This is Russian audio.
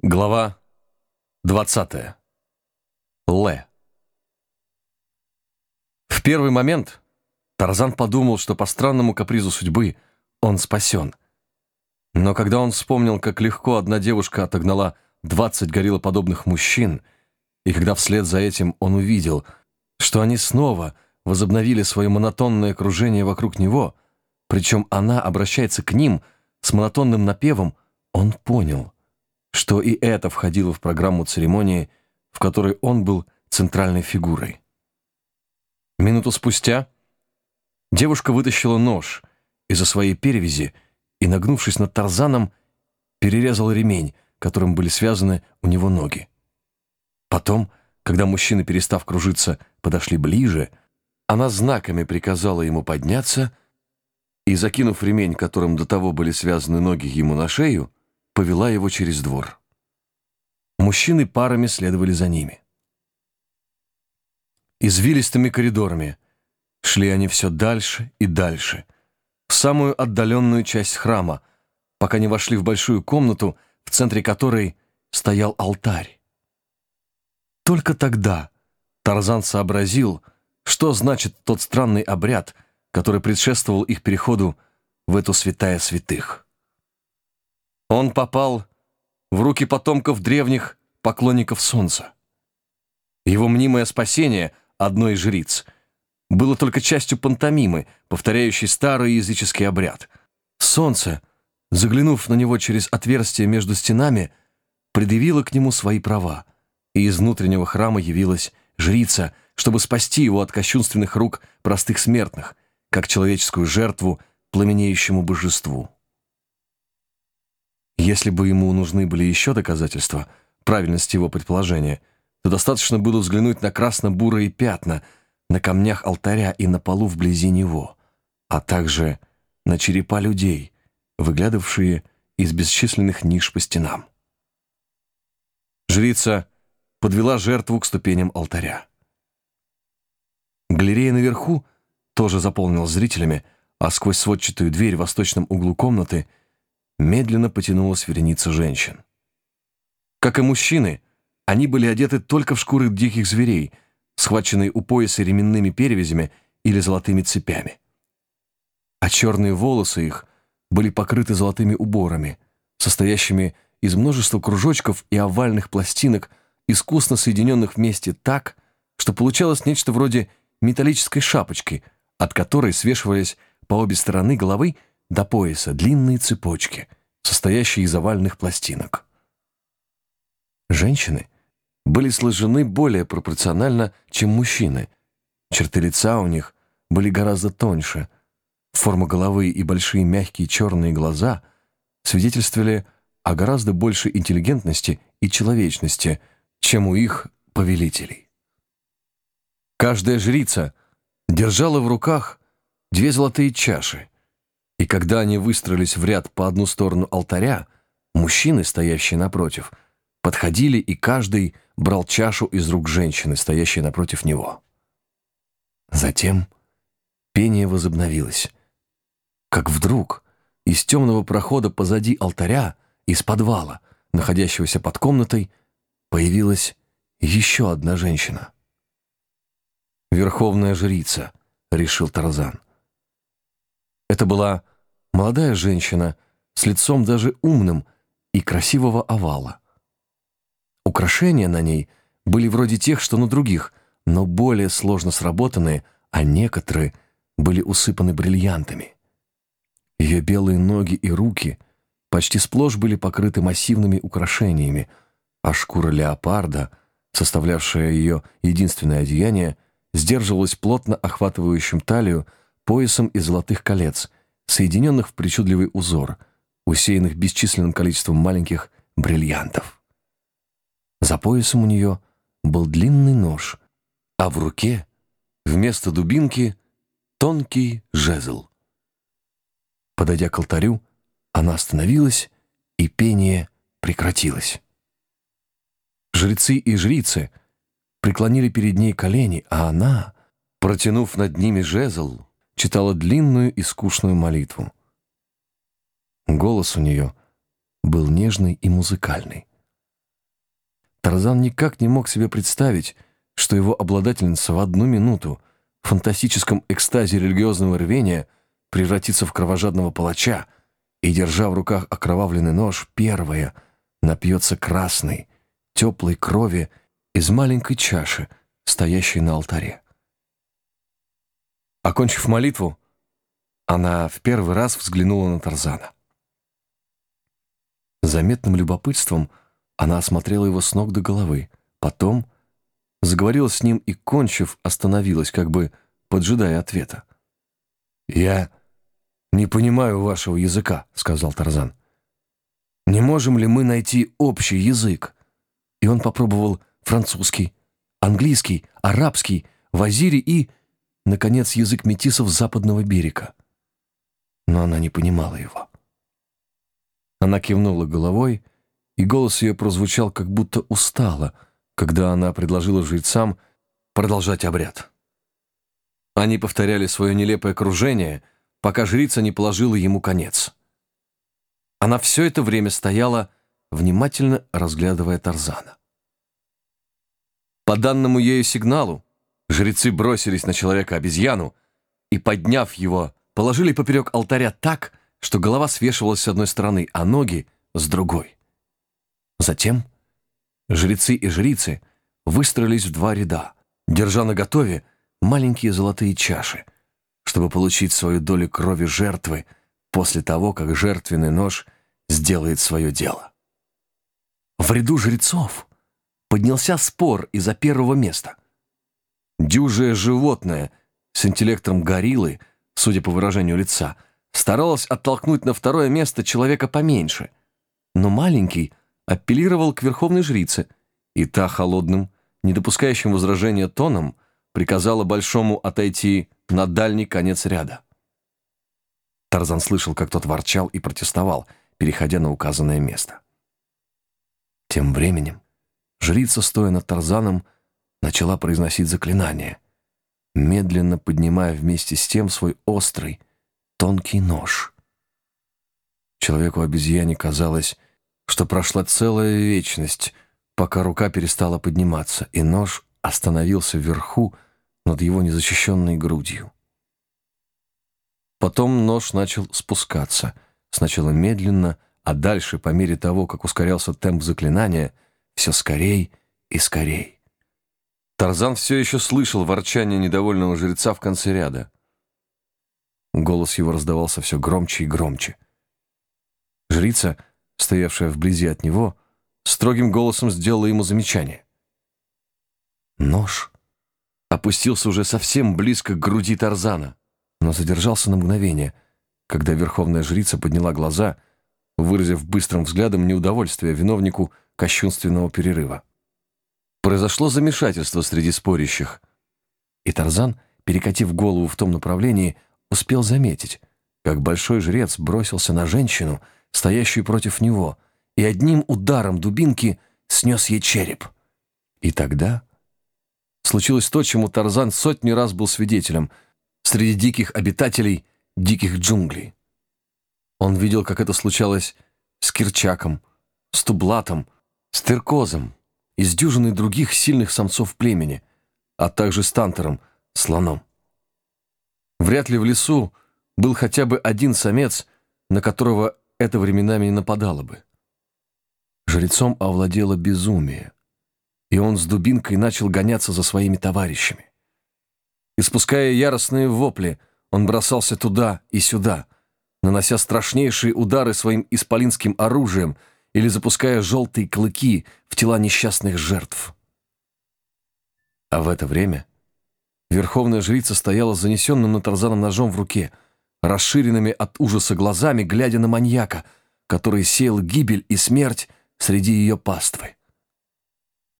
Глава 20. Ле. В первый момент Тарзан подумал, что по странному капризу судьбы он спасен. Но когда он вспомнил, как легко одна девушка отогнала 20 гориллоподобных мужчин, и когда вслед за этим он увидел, что они снова возобновили свое монотонное кружение вокруг него, причем она обращается к ним с монотонным напевом, он понял — что и это входило в программу церемонии, в которой он был центральной фигурой. Минуту спустя девушка вытащила нож из-за своей перевязи и, нагнувшись над Тарзаном, перерезала ремень, которым были связаны у него ноги. Потом, когда мужчины, перестав кружиться, подошли ближе, она знаками приказала ему подняться и, закинув ремень, которым до того были связаны ноги ему на шею, повела его через двор. Мужчины парами следовали за ними. Извилистыми коридорами шли они все дальше и дальше, в самую отдаленную часть храма, пока не вошли в большую комнату, в центре которой стоял алтарь. Только тогда Тарзан сообразил, что значит тот странный обряд, который предшествовал их переходу в эту святая святых. Он попал в руки потомков древних поклонников солнца. Его мнимое спасение одной из жриц было только частью пантомимы, повторяющей старый языческий обряд. Солнце, заглянув на него через отверстие между стенами, предъявило к нему свои права, и из внутреннего храма явилась жрица, чтобы спасти его от кощунственных рук простых смертных, как человеческую жертву пламенеющему божеству. Если бы ему нужны были еще доказательства правильности его предположения, то достаточно было взглянуть на красно-бурые пятна на камнях алтаря и на полу вблизи него, а также на черепа людей, выглядывавшие из бесчисленных ниш по стенам. Жрица подвела жертву к ступеням алтаря. Галерея наверху тоже заполнилась зрителями, а сквозь сводчатую дверь в восточном углу комнаты – медленно потянулась вереница женщин. Как и мужчины, они были одеты только в шкуры диких зверей, схваченные у пояса ременными перевязями или золотыми цепями. А черные волосы их были покрыты золотыми уборами, состоящими из множества кружочков и овальных пластинок, искусно соединенных вместе так, что получалось нечто вроде металлической шапочки, от которой свешивались по обе стороны головы до пояса длинные цепочки, состоящие из овальных пластинок. Женщины были сложены более пропорционально, чем мужчины. Черты лица у них были гораздо тоньше. Форма головы и большие мягкие черные глаза свидетельствовали о гораздо большей интеллигентности и человечности, чем у их повелителей. Каждая жрица держала в руках две золотые чаши — и когда они выстроились в ряд по одну сторону алтаря, мужчины, стоящие напротив, подходили, и каждый брал чашу из рук женщины, стоящей напротив него. Затем пение возобновилось. Как вдруг из темного прохода позади алтаря, из подвала, находящегося под комнатой, появилась еще одна женщина. «Верховная жрица», — решил Тарзан. Это была молодая женщина с лицом даже умным и красивого овала. Украшения на ней были вроде тех, что на других, но более сложно сработанные, а некоторые были усыпаны бриллиантами. Ее белые ноги и руки почти сплошь были покрыты массивными украшениями, а шкура леопарда, составлявшая ее единственное одеяние, сдерживалась плотно охватывающим талию поясом из золотых колец, соединенных в причудливый узор, усеянных бесчисленным количеством маленьких бриллиантов. За поясом у нее был длинный нож, а в руке вместо дубинки тонкий жезл. Подойдя к алтарю, она остановилась, и пение прекратилось. Жрецы и жрицы преклонили перед ней колени, а она, протянув над ними жезл, читала длинную и скучную молитву. Голос у нее был нежный и музыкальный. Тарзан никак не мог себе представить, что его обладательница в одну минуту в фантастическом экстазе религиозного рвения превратится в кровожадного палача и, держа в руках окровавленный нож, первая напьется красной, теплой крови из маленькой чаши, стоящей на алтаре. Окончив молитву, она в первый раз взглянула на Тарзана. Заметным любопытством она осмотрела его с ног до головы, потом заговорила с ним и, кончив, остановилась, как бы поджидая ответа. «Я не понимаю вашего языка», — сказал Тарзан. «Не можем ли мы найти общий язык?» И он попробовал французский, английский, арабский, вазири и, наконец, язык метисов западного берега. Но она не понимала его. Она кивнула головой, и голос ее прозвучал, как будто устала, когда она предложила жрецам продолжать обряд. Они повторяли свое нелепое кружение, пока жрица не положила ему конец. Она все это время стояла, внимательно разглядывая Тарзана. По данному ею сигналу жрецы бросились на человека-обезьяну и, подняв его, положили поперек алтаря так, что голова свешивалась с одной стороны, а ноги — с другой. Затем жрецы и жрицы выстроились в два ряда, держа наготове маленькие золотые чаши, чтобы получить свою долю крови жертвы после того, как жертвенный нож сделает свое дело. В ряду жрецов поднялся спор из-за первого места. Дюжее животное с интеллектом гориллы, судя по выражению лица — старалась оттолкнуть на второе место человека поменьше, но маленький апеллировал к верховной жрице, и та холодным, не допускающим возражения тоном, приказала большому отойти на дальний конец ряда. Тарзан слышал, как тот ворчал и протестовал, переходя на указанное место. Тем временем жрица, стоя над Тарзаном, начала произносить заклинание, медленно поднимая вместе с тем свой острый, тонкий нож. Человеку-обезьяне казалось, что прошла целая вечность, пока рука перестала подниматься, и нож остановился вверху над его незащищенной грудью. Потом нож начал спускаться, сначала медленно, а дальше, по мере того, как ускорялся темп заклинания, все скорей и скорей. Тарзан все еще слышал ворчание недовольного жреца в конце ряда. Голос его раздавался все громче и громче. Жрица, стоявшая вблизи от него, строгим голосом сделала ему замечание. Нож опустился уже совсем близко к груди Тарзана, но задержался на мгновение, когда верховная жрица подняла глаза, выразив быстрым взглядом неудовольствие виновнику кощунственного перерыва. Произошло замешательство среди спорящих, и Тарзан, перекатив голову в том направлении, успел заметить, как большой жрец бросился на женщину, стоящую против него, и одним ударом дубинки снес ей череп. И тогда случилось то, чему Тарзан сотни раз был свидетелем среди диких обитателей диких джунглей. Он видел, как это случалось с Кирчаком, с Тублатом, с Теркозом и с дюжиной других сильных самцов племени, а также с Тантером, слоном. Вряд ли в лесу был хотя бы один самец, на которого это временами не нападало бы. Жрецом овладело безумие, и он с дубинкой начал гоняться за своими товарищами. Испуская яростные вопли, он бросался туда и сюда, нанося страшнейшие удары своим исполинским оружием или запуская желтые клыки тела несчастных жертв. А в это время Верховная жрица стояла с занесенным на Тарзаном ножом в руке, расширенными от ужаса глазами, глядя на маньяка, который сеял гибель и смерть среди ее паствы.